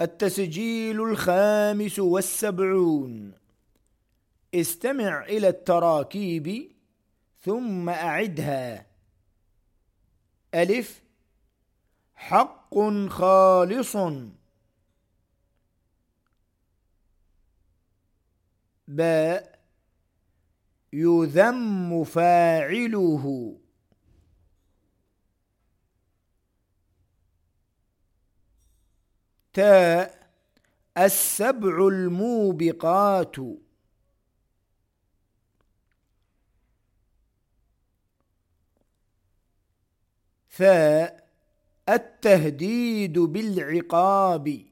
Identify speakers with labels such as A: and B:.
A: التسجيل الخامس والسبعون. استمع إلى التراكيب ثم أعدها. ألف. حق خالص. باء. يذم فاعله. تاء السبع الموبقات. ثاء التهديد بالعقاب.